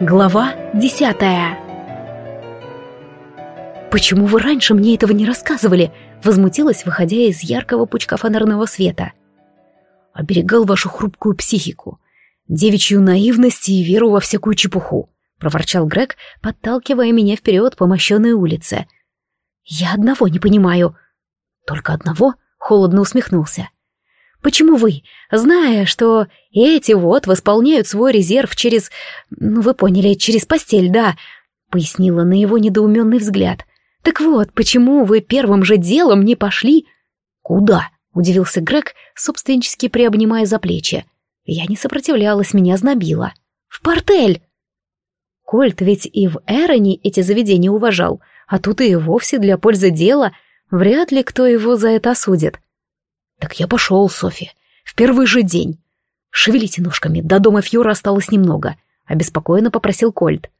Глава десятая «Почему вы раньше мне этого не рассказывали?» — возмутилась, выходя из яркого пучка фонарного света. «Оберегал вашу хрупкую психику, девичью наивность и веру во всякую чепуху», — проворчал Грег, подталкивая меня вперед по мощенной улице. «Я одного не понимаю». «Только одного?» — холодно усмехнулся. Почему вы, зная, что эти вот восполняют свой резерв через... Ну, вы поняли, через постель, да?» — пояснила на его недоуменный взгляд. «Так вот, почему вы первым же делом не пошли?» «Куда?» — удивился Грег, собственнически приобнимая за плечи. Я не сопротивлялась, меня знобило. «В портель!» Кольт ведь и в Эроне эти заведения уважал, а тут и вовсе для пользы дела. Вряд ли кто его за это осудит. Так я пошел, Софи. В первый же день. Шевелите ножками, до дома Фьюра осталось немного. Обеспокоенно попросил Кольт.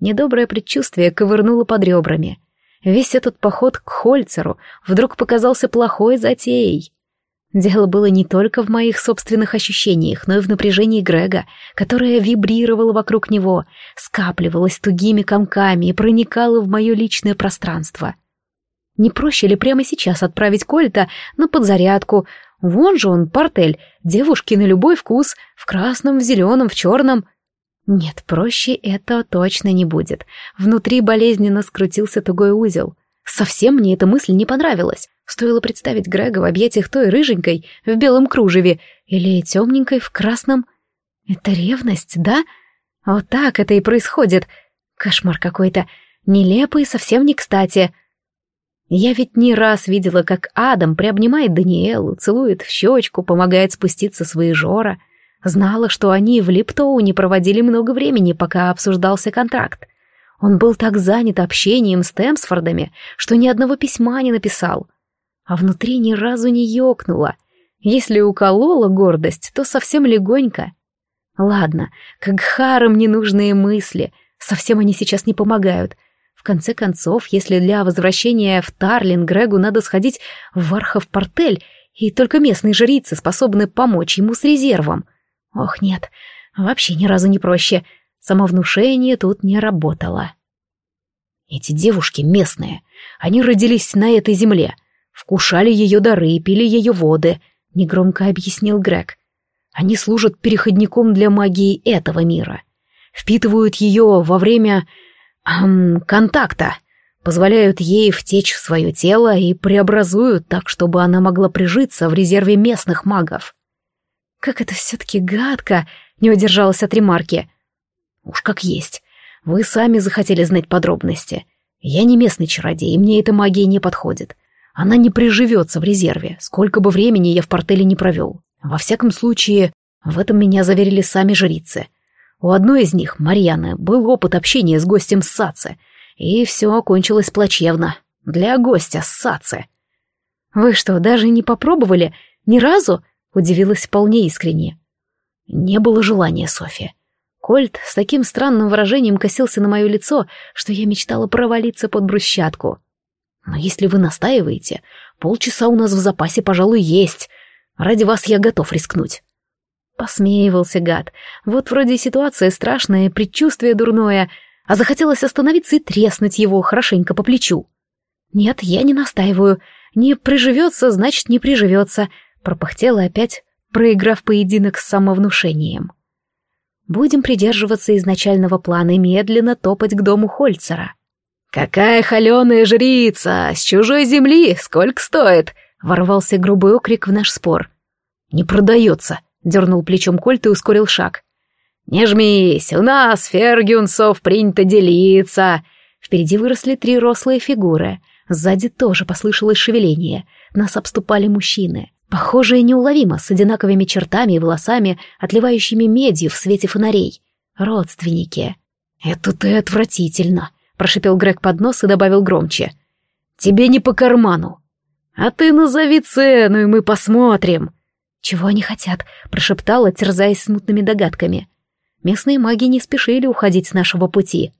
Недоброе предчувствие ковырнуло под ребрами. Весь этот поход к Хольцеру вдруг показался плохой затеей. Дело было не только в моих собственных ощущениях, но и в напряжении Грега, которое вибрировало вокруг него, скапливалось тугими комками и проникало в мое личное пространство. Не проще ли прямо сейчас отправить Кольта на подзарядку? Вон же он, портель, девушки на любой вкус, в красном, в зеленом, в черном. Нет, проще это точно не будет. Внутри болезненно скрутился тугой узел. Совсем мне эта мысль не понравилась. Стоило представить Грега в объятиях той рыженькой в белом кружеве или темненькой в красном. Это ревность, да? Вот так это и происходит. Кошмар какой-то. Нелепый, совсем не кстати. Я ведь не раз видела, как Адам приобнимает Даниэлу, целует в щечку, помогает спуститься с жора. Знала, что они в Липтоуне проводили много времени, пока обсуждался контракт. Он был так занят общением с Темсфордами, что ни одного письма не написал. А внутри ни разу не ёкнуло. Если уколола гордость, то совсем легонько. Ладно, как харам ненужные мысли, совсем они сейчас не помогают — в конце концов, если для возвращения в Тарлин Грегу надо сходить в Вархов-портель, и только местные жрицы способны помочь ему с резервом. Ох, нет, вообще ни разу не проще. Самовнушение тут не работало. Эти девушки местные. Они родились на этой земле. Вкушали ее дары, пили ее воды, — негромко объяснил Грег. Они служат переходником для магии этого мира. Впитывают ее во время эм, контакта, позволяют ей втечь в свое тело и преобразуют так, чтобы она могла прижиться в резерве местных магов. Как это все-таки гадко, не удержалась от ремарки. Уж как есть. Вы сами захотели знать подробности. Я не местный чародей, и мне эта магия не подходит. Она не приживется в резерве, сколько бы времени я в портеле не провел. Во всяком случае, в этом меня заверили сами жрицы — у одной из них, Марьяны, был опыт общения с гостем Саце, и все окончилось плачевно. Для гостя Саце. «Вы что, даже не попробовали? Ни разу?» — удивилась вполне искренне. Не было желания, Софья. Кольт с таким странным выражением косился на мое лицо, что я мечтала провалиться под брусчатку. «Но если вы настаиваете, полчаса у нас в запасе, пожалуй, есть. Ради вас я готов рискнуть». Посмеивался гад. Вот вроде ситуация страшная, предчувствие дурное, а захотелось остановиться и треснуть его хорошенько по плечу. «Нет, я не настаиваю. Не приживется, значит, не приживется», — пропахтела опять, проиграв поединок с самовнушением. «Будем придерживаться изначального плана и медленно топать к дому Хольцера». «Какая холеная жрица! С чужой земли! Сколько стоит?» — ворвался грубый окрик в наш спор. «Не продается!» Дернул плечом Кольт и ускорил шаг. «Не жмись, у нас, Фергюнсов, принято делиться!» Впереди выросли три рослые фигуры. Сзади тоже послышалось шевеление. Нас обступали мужчины. Похожие неуловимо, с одинаковыми чертами и волосами, отливающими медью в свете фонарей. Родственники. «Это ты отвратительно!» — прошипел Грег под нос и добавил громче. «Тебе не по карману!» «А ты назови цену, и мы посмотрим!» «Чего они хотят?» — прошептала, терзаясь смутными догадками. Местные маги не спешили уходить с нашего пути.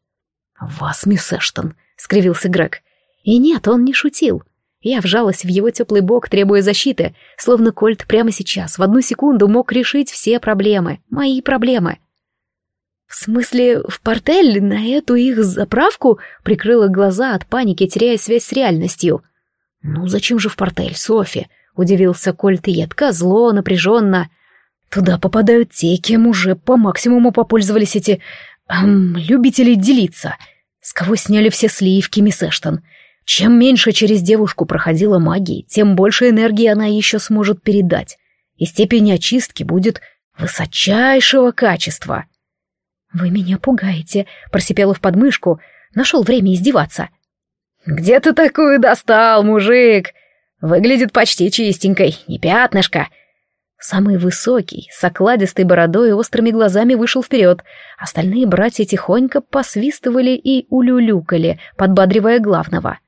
«Вас, мисс Эштон», — скривился Грег. И нет, он не шутил. Я вжалась в его теплый бок, требуя защиты, словно Кольт прямо сейчас, в одну секунду, мог решить все проблемы, мои проблемы. «В смысле, в портель на эту их заправку?» Прикрыла глаза от паники, теряя связь с реальностью. «Ну зачем же в портель, Софи?» — удивился Кольт едко, зло, напряженно. «Туда попадают те, кем уже по максимуму попользовались эти... Эм, любители делиться. С кого сняли все сливки, мисс Эштон. Чем меньше через девушку проходила магии, тем больше энергии она еще сможет передать, и степень очистки будет высочайшего качества». «Вы меня пугаете», — просипела в подмышку, нашел время издеваться. «Где ты такую достал, мужик? Выглядит почти чистенькой, не пятнышко». Самый высокий, с окладистой бородой и острыми глазами вышел вперед. Остальные братья тихонько посвистывали и улюлюкали, подбадривая главного.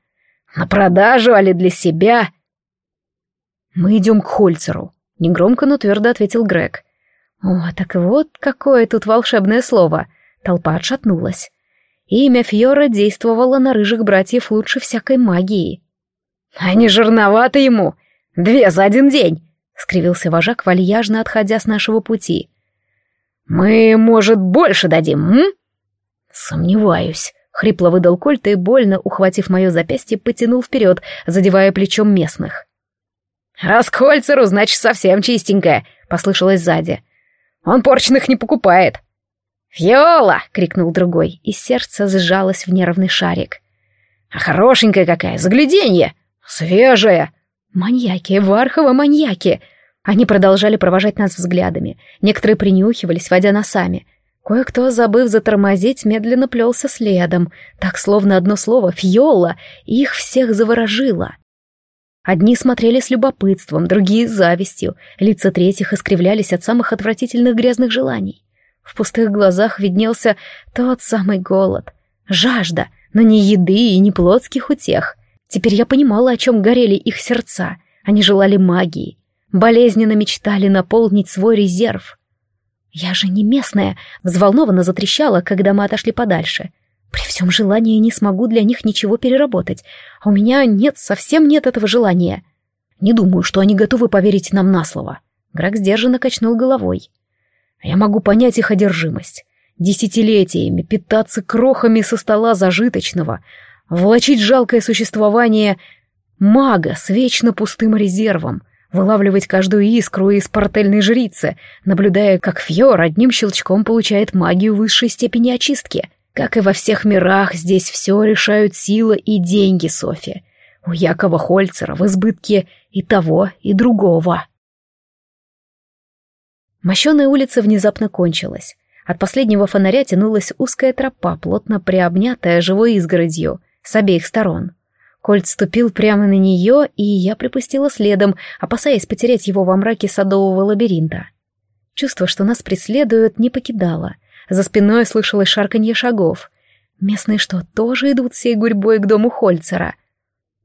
«На продажу, али для себя?» «Мы идем к Хольцеру», — негромко, но твердо ответил Грег. «О, так вот какое тут волшебное слово!» Толпа отшатнулась. Имя Фьора действовало на рыжих братьев лучше всякой магии. «А не жирновато ему! Две за один день!» — скривился вожак, вальяжно отходя с нашего пути. «Мы, может, больше дадим, м?» «Сомневаюсь», — хрипло выдал Кольт и, больно ухватив мое запястье, потянул вперед, задевая плечом местных. «Раз к Хольцеру, значит, совсем чистенькая», — послышалось сзади. «Он порченных не покупает. «Фиола!» — крикнул другой, и сердце сжалось в нервный шарик. «А хорошенькая какая, загляденье! Свежая!» «Маньяки, Вархова маньяки!» Они продолжали провожать нас взглядами. Некоторые принюхивались, водя носами. Кое-кто, забыв затормозить, медленно плелся следом, так словно одно слово «фиола» их всех заворожило. Одни смотрели с любопытством, другие — с завистью, лица третьих искривлялись от самых отвратительных грязных желаний. В пустых глазах виднелся тот самый голод. Жажда, но не еды и не плотских утех. Теперь я понимала, о чем горели их сердца. Они желали магии. Болезненно мечтали наполнить свой резерв. Я же не местная, взволнованно затрещала, когда мы отошли подальше. При всем желании не смогу для них ничего переработать, а у меня нет, совсем нет этого желания. Не думаю, что они готовы поверить нам на слово. Грак сдержанно качнул головой. Я могу понять их одержимость. Десятилетиями питаться крохами со стола зажиточного, влачить жалкое существование мага с вечно пустым резервом, вылавливать каждую искру из портельной жрицы, наблюдая, как Фьор одним щелчком получает магию высшей степени очистки. Как и во всех мирах, здесь все решают сила и деньги, Софи. У Якова Хольцера в избытке и того, и другого. Мощеная улица внезапно кончилась. От последнего фонаря тянулась узкая тропа, плотно приобнятая живой изгородью, с обеих сторон. Кольт ступил прямо на нее, и я припустила следом, опасаясь потерять его во мраке садового лабиринта. Чувство, что нас преследуют, не покидало. За спиной слышалось шарканье шагов. Местные что, тоже идут всей гурьбой к дому Хольцера?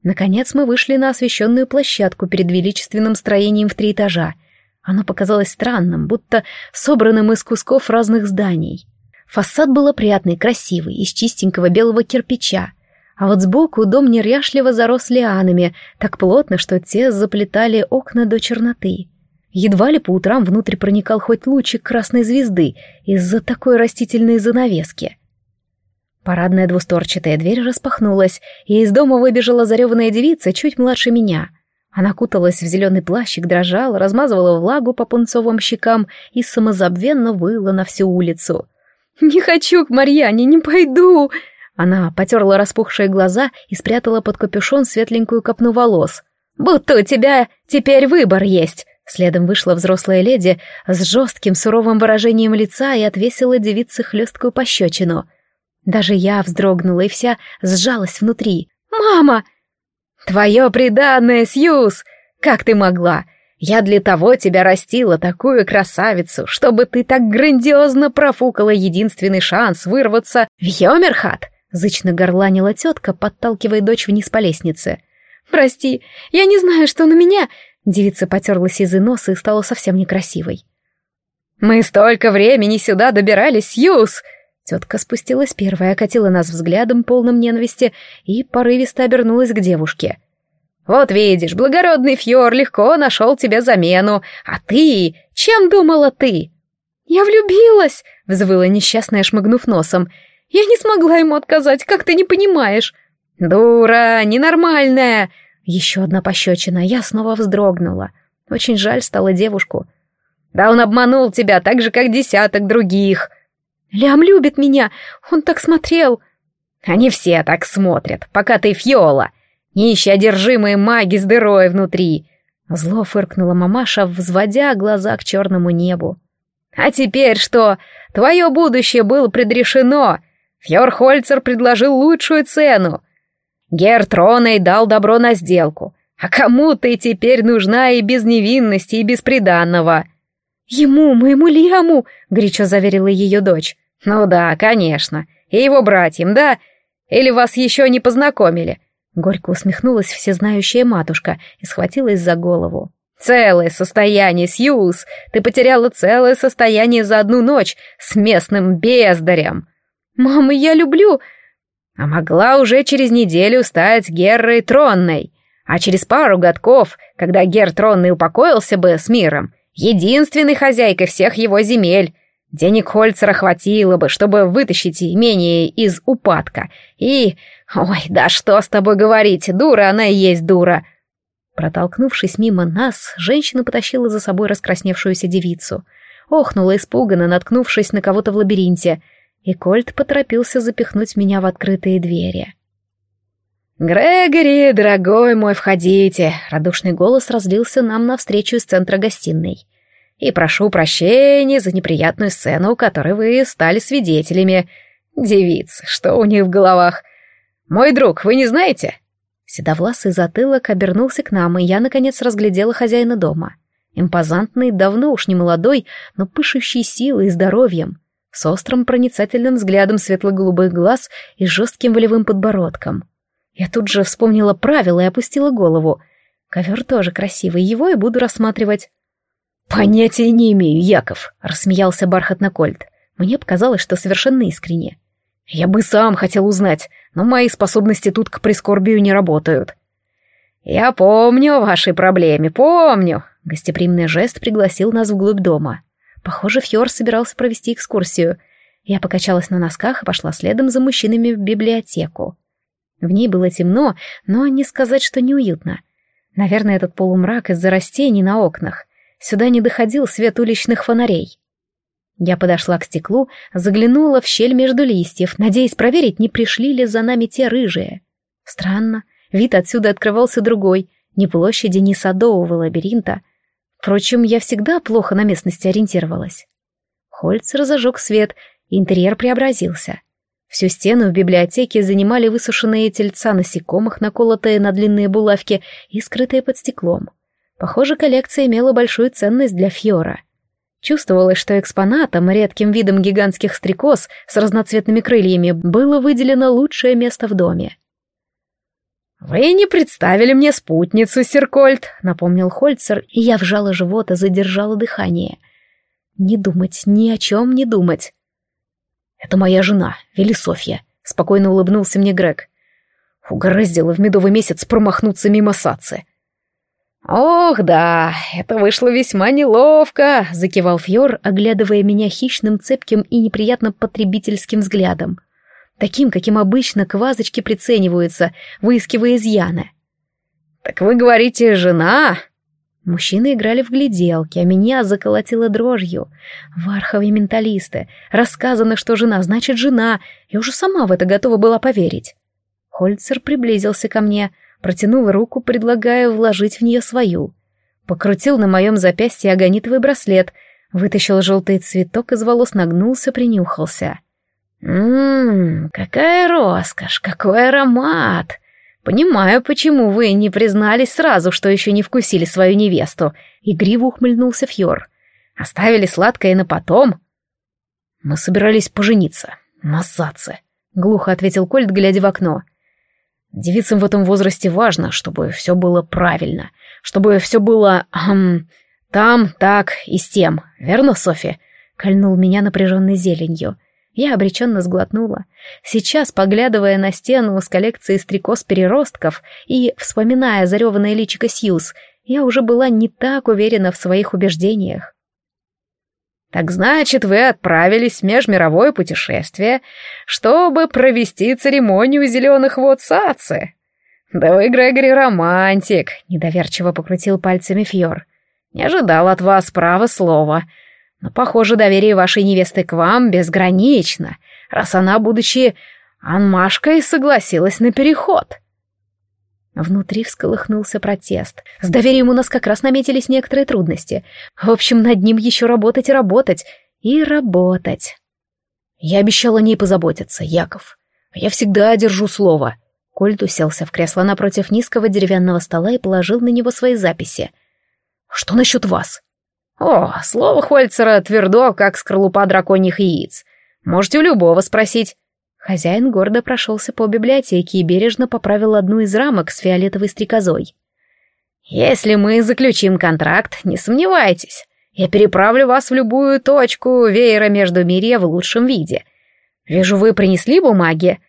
Наконец мы вышли на освещенную площадку перед величественным строением в три этажа — оно показалось странным, будто собранным из кусков разных зданий. Фасад был опрятный, красивый, из чистенького белого кирпича. А вот сбоку дом неряшливо зарос лианами, так плотно, что те заплетали окна до черноты. Едва ли по утрам внутрь проникал хоть лучик красной звезды из-за такой растительной занавески. Парадная двусторчатая дверь распахнулась, и из дома выбежала зареванная девица чуть младше меня — она куталась в зеленый плащик, дрожала, размазывала влагу по пунцовым щекам и самозабвенно выла на всю улицу. «Не хочу к Марьяне, не пойду!» Она потерла распухшие глаза и спрятала под капюшон светленькую копну волос. «Будто у тебя теперь выбор есть!» Следом вышла взрослая леди с жестким суровым выражением лица и отвесила девице хлесткую пощечину. Даже я вздрогнула и вся сжалась внутри. «Мама!» «Твое преданное, Сьюз! Как ты могла? Я для того тебя растила, такую красавицу, чтобы ты так грандиозно профукала единственный шанс вырваться в Йомерхат!» Зычно горланила тетка, подталкивая дочь вниз по лестнице. «Прости, я не знаю, что на меня...» Девица потерла сизый нос и стала совсем некрасивой. «Мы столько времени сюда добирались, Сьюз!» Тетка спустилась первая, окатила нас взглядом, полным ненависти, и порывисто обернулась к девушке. «Вот видишь, благородный Фьор легко нашел тебе замену, а ты... Чем думала ты?» «Я влюбилась!» — взвыла несчастная, шмыгнув носом. «Я не смогла ему отказать, как ты не понимаешь!» «Дура! Ненормальная!» Еще одна пощечина, я снова вздрогнула. Очень жаль стало девушку. «Да он обманул тебя так же, как десяток других!» «Лям любит меня! Он так смотрел!» «Они все так смотрят, пока ты фьола! Нищие одержимые маги с дырой внутри!» Зло фыркнула мамаша, взводя глаза к черному небу. А теперь что? Твое будущее было предрешено. Фьорхольцер предложил лучшую цену. Гертроней дал добро на сделку. А кому ты теперь нужна и без невинности, и без приданного? Ему, моему Лиаму, горячо заверила ее дочь. Ну да, конечно. И его братьям, да? Или вас еще не познакомили? Горько усмехнулась всезнающая матушка и схватилась за голову. Целое состояние, Сьюз! Ты потеряла целое состояние за одну ночь с местным бездарем. Мама, я люблю... А могла уже через неделю стать Геррой Тронной. А через пару годков, когда Гер Тронный упокоился бы с миром, единственной хозяйкой всех его земель, денег Хольцера хватило бы, чтобы вытащить имение из упадка. И... Ой, да что с тобой говорить, дура она и есть дура. Протолкнувшись мимо нас, женщина потащила за собой раскрасневшуюся девицу. Охнула испуганно, наткнувшись на кого-то в лабиринте, и Кольт поторопился запихнуть меня в открытые двери. «Грегори, дорогой мой, входите!» — радушный голос разлился нам навстречу из центра гостиной. «И прошу прощения за неприятную сцену, которой вы стали свидетелями. Девиц, что у них в головах? Мой друг, вы не знаете? Седовласый затылок обернулся к нам, и я, наконец, разглядела хозяина дома. Импозантный, давно уж не молодой, но пышущий силой и здоровьем, с острым проницательным взглядом светло-голубых глаз и жестким волевым подбородком. Я тут же вспомнила правила и опустила голову. Ковер тоже красивый, его и буду рассматривать. «Понятия не имею, Яков», — рассмеялся бархатно Кольт. Мне показалось, что совершенно искренне. «Я бы сам хотел узнать, но мои способности тут к прискорбию не работают. «Я помню о вашей проблеме, помню!» Гостеприимный жест пригласил нас вглубь дома. Похоже, Фьор собирался провести экскурсию. Я покачалась на носках и пошла следом за мужчинами в библиотеку. В ней было темно, но не сказать, что неуютно. Наверное, этот полумрак из-за растений на окнах. Сюда не доходил свет уличных фонарей. Я подошла к стеклу, заглянула в щель между листьев, надеясь проверить, не пришли ли за нами те рыжие. Странно, вид отсюда открывался другой, ни площади, ни садового лабиринта. Впрочем, я всегда плохо на местности ориентировалась. Хольц разожег свет, интерьер преобразился. Всю стену в библиотеке занимали высушенные тельца насекомых, наколотые на длинные булавки и скрытые под стеклом. Похоже, коллекция имела большую ценность для Фьора — Чувствовалось, что экспонатом, редким видом гигантских стрекоз с разноцветными крыльями, было выделено лучшее место в доме. «Вы не представили мне спутницу, Серкольд», — напомнил Хольцер, и я вжала живот и задержала дыхание. «Не думать, ни о чем не думать». «Это моя жена, Велисофья», — спокойно улыбнулся мне Грег. Угораздило в медовый месяц промахнуться мимо Сацы. «Ох, да, это вышло весьма неловко», — закивал Фьор, оглядывая меня хищным, цепким и неприятно потребительским взглядом. Таким, каким обычно к вазочке прицениваются, выискивая изъяны. «Так вы говорите, жена?» Мужчины играли в гляделки, а меня заколотило дрожью. Варховые менталисты. Рассказано, что жена значит жена. Я уже сама в это готова была поверить. Хольцер приблизился ко мне, протянул руку, предлагая вложить в нее свою. Покрутил на моем запястье агонитовый браслет, вытащил желтый цветок из волос, нагнулся, принюхался. «Ммм, какая роскошь, какой аромат! Понимаю, почему вы не признались сразу, что еще не вкусили свою невесту», — игриво ухмыльнулся Фьор. «Оставили сладкое на потом?» «Мы собирались пожениться, на Саце», — глухо ответил Кольт, глядя в окно. Девицам в этом возрасте важно, чтобы все было правильно, чтобы все было... Эм, там, так и с тем. Верно, Софи?» Кольнул меня напряженной зеленью. Я обреченно сглотнула. Сейчас, поглядывая на стену с коллекцией стрекоз-переростков и вспоминая зареванное личико Сьюз, я уже была не так уверена в своих убеждениях. Так значит, вы отправились в межмировое путешествие, чтобы провести церемонию зеленых вод Сацы. Да вы, Грегори, романтик, недоверчиво покрутил пальцами Фьор. Не ожидал от вас права слова. Но, похоже, доверие вашей невесты к вам безгранично, раз она, будучи анмашкой, согласилась на переход. Внутри всколыхнулся протест. С доверием у нас как раз наметились некоторые трудности. В общем, над ним еще работать и работать. И работать. Я обещал о ней позаботиться, Яков. Я всегда держу слово. Кольт уселся в кресло напротив низкого деревянного стола и положил на него свои записи. Что насчет вас? О, слово Хольцера твердо, как скорлупа драконьих яиц. Можете у любого спросить. Хозяин гордо прошелся по библиотеке и бережно поправил одну из рамок с фиолетовой стрекозой. «Если мы заключим контракт, не сомневайтесь, я переправлю вас в любую точку веера между мирья в лучшем виде. Вижу, вы принесли бумаги?»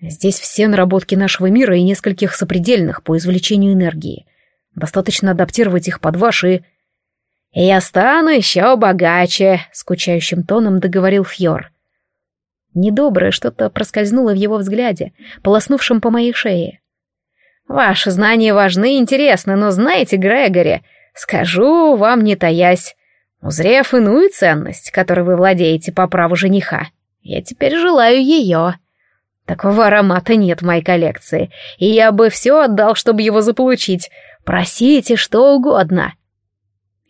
«Здесь все наработки нашего мира и нескольких сопредельных по извлечению энергии. Достаточно адаптировать их под ваши...» «Я стану еще богаче», — скучающим тоном договорил Фьор. Недоброе что-то проскользнуло в его взгляде, полоснувшем по моей шее. «Ваши знания важны и интересны, но знаете, Грегори, скажу вам не таясь, узрев иную ценность, которой вы владеете по праву жениха, я теперь желаю ее. Такого аромата нет в моей коллекции, и я бы все отдал, чтобы его заполучить. Просите что угодно».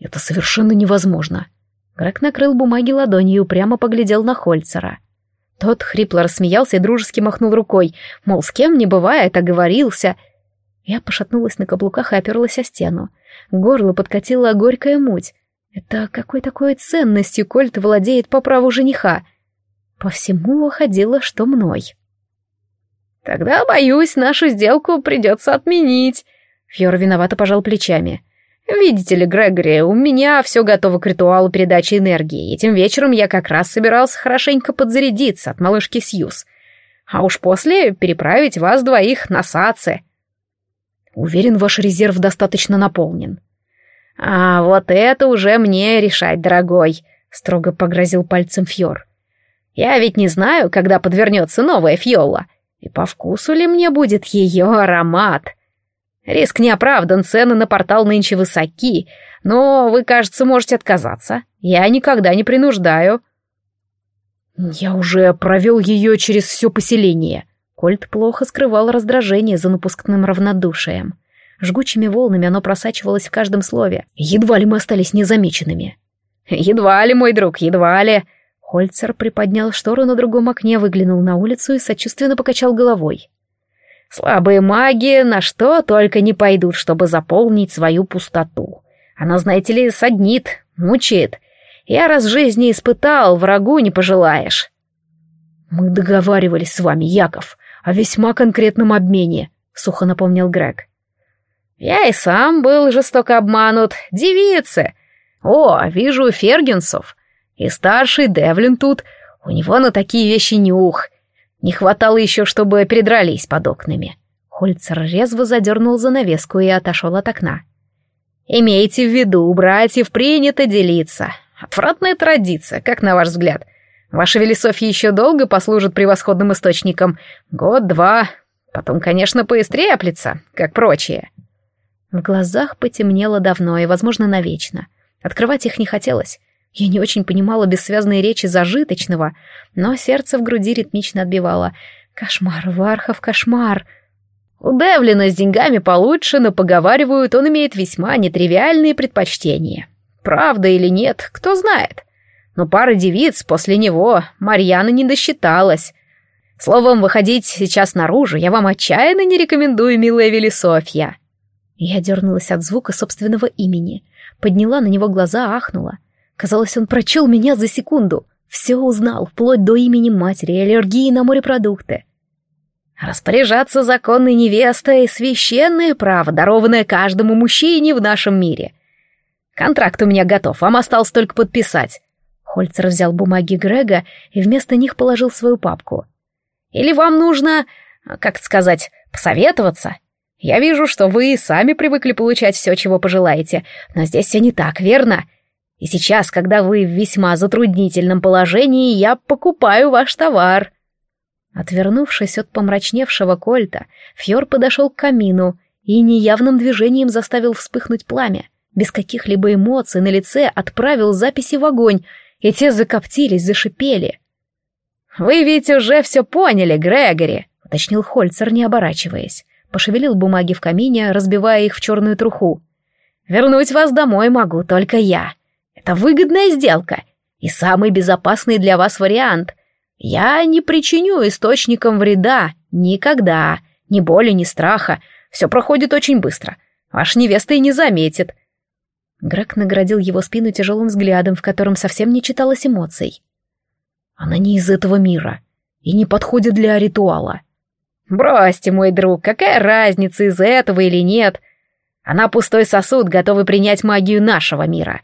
«Это совершенно невозможно». Грег накрыл бумаги ладонью и упрямо поглядел на Хольцера. Тот хрипло рассмеялся и дружески махнул рукой, мол, с кем не бывает, оговорился. Я пошатнулась на каблуках и оперлась о стену. Горло подкатила горькая муть. Это какой такой ценностью Кольт владеет по праву жениха? По всему выходило, что мной. «Тогда, боюсь, нашу сделку придется отменить», — Фьор виновато пожал плечами. «Видите ли, Грегори, у меня все готово к ритуалу передачи энергии. Этим вечером я как раз собирался хорошенько подзарядиться от малышки Сьюз. А уж после переправить вас двоих на Саце. Уверен, ваш резерв достаточно наполнен. А вот это уже мне решать, дорогой, строго погрозил пальцем Фьор. Я ведь не знаю, когда подвернется новая Фьола, и по вкусу ли мне будет ее аромат. — Риск не оправдан, цены на портал нынче высоки, но вы, кажется, можете отказаться. Я никогда не принуждаю. Я уже провел ее через все поселение. Кольт плохо скрывал раздражение за напускным равнодушием. Жгучими волнами оно просачивалось в каждом слове. Едва ли мы остались незамеченными. «Едва ли, мой друг, едва ли!» Хольцер приподнял штору на другом окне, выглянул на улицу и сочувственно покачал головой. Слабые маги на что только не пойдут, чтобы заполнить свою пустоту. Она, знаете ли, саднит, мучает. Я раз жизни испытал, врагу не пожелаешь. Мы договаривались с вами, Яков, о весьма конкретном обмене, сухо напомнил Грег. Я и сам был жестоко обманут. Девицы! О, вижу Фергенсов. И старший Девлин тут. У него на такие вещи нюх. Не хватало еще, чтобы передрались под окнами. Хольцер резво задернул занавеску и отошел от окна. «Имейте в виду, братьев принято делиться. Отвратная традиция, как на ваш взгляд. Ваша Велисофья еще долго послужит превосходным источником. Год-два. Потом, конечно, поистреплется, как прочие». В глазах потемнело давно и, возможно, навечно. Открывать их не хотелось. Я не очень понимала бессвязные речи зажиточного, но сердце в груди ритмично отбивало. «Кошмар, Вархов, кошмар!» У Девлина с деньгами получше, но поговаривают, он имеет весьма нетривиальные предпочтения. Правда или нет, кто знает. Но пара девиц после него Марьяна не досчиталась. Словом, выходить сейчас наружу я вам отчаянно не рекомендую, милая Велисофья. Я дернулась от звука собственного имени, подняла на него глаза, ахнула. Казалось, он прочел меня за секунду. Все узнал, вплоть до имени матери аллергии на морепродукты. Распоряжаться законной невестой — священное право, дарованное каждому мужчине в нашем мире. Контракт у меня готов, вам осталось только подписать. Хольцер взял бумаги Грега и вместо них положил свою папку. Или вам нужно, как сказать, посоветоваться? Я вижу, что вы сами привыкли получать все, чего пожелаете, но здесь все не так, верно? И сейчас, когда вы в весьма затруднительном положении, я покупаю ваш товар». Отвернувшись от помрачневшего кольта, Фьор подошел к камину и неявным движением заставил вспыхнуть пламя. Без каких-либо эмоций на лице отправил записи в огонь, и те закоптились, зашипели. «Вы ведь уже все поняли, Грегори», — уточнил Хольцер, не оборачиваясь. Пошевелил бумаги в камине, разбивая их в черную труху. «Вернуть вас домой могу только я. Это выгодная сделка и самый безопасный для вас вариант. Я не причиню источникам вреда никогда, ни боли, ни страха. Все проходит очень быстро. Ваша невеста и не заметит. Грег наградил его спину тяжелым взглядом, в котором совсем не читалось эмоций. «Она не из этого мира и не подходит для ритуала». «Бросьте, мой друг, какая разница, из этого или нет? Она пустой сосуд, готовый принять магию нашего мира».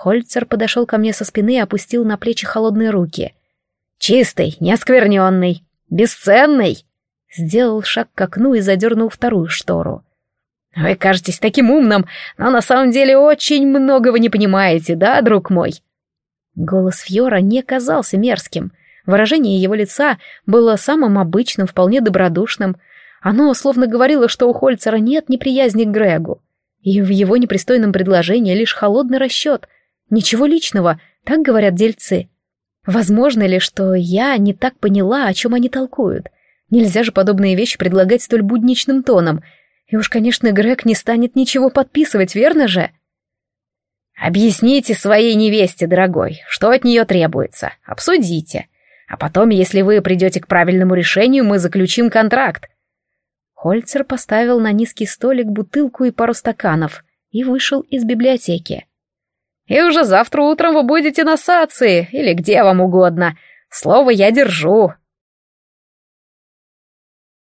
Хольцер подошел ко мне со спины и опустил на плечи холодные руки. «Чистый, неоскверненный, бесценный!» Сделал шаг к окну и задернул вторую штору. Вы кажетесь таким умным, но на самом деле очень многого не понимаете, да, друг мой?» Голос Фьора не казался мерзким. Выражение его лица было самым обычным, вполне добродушным. Оно словно говорило, что у Хольцера нет неприязни к Грегу. И в его непристойном предложении лишь холодный расчет. Ничего личного, так говорят дельцы. Возможно ли, что я не так поняла, о чем они толкуют? Нельзя же подобные вещи предлагать столь будничным тоном — и уж, конечно, Грег не станет ничего подписывать, верно же? Объясните своей невесте, дорогой, что от нее требуется. Обсудите. А потом, если вы придете к правильному решению, мы заключим контракт. Хольцер поставил на низкий столик бутылку и пару стаканов и вышел из библиотеки. И уже завтра утром вы будете на сации, или где вам угодно. Слово я держу.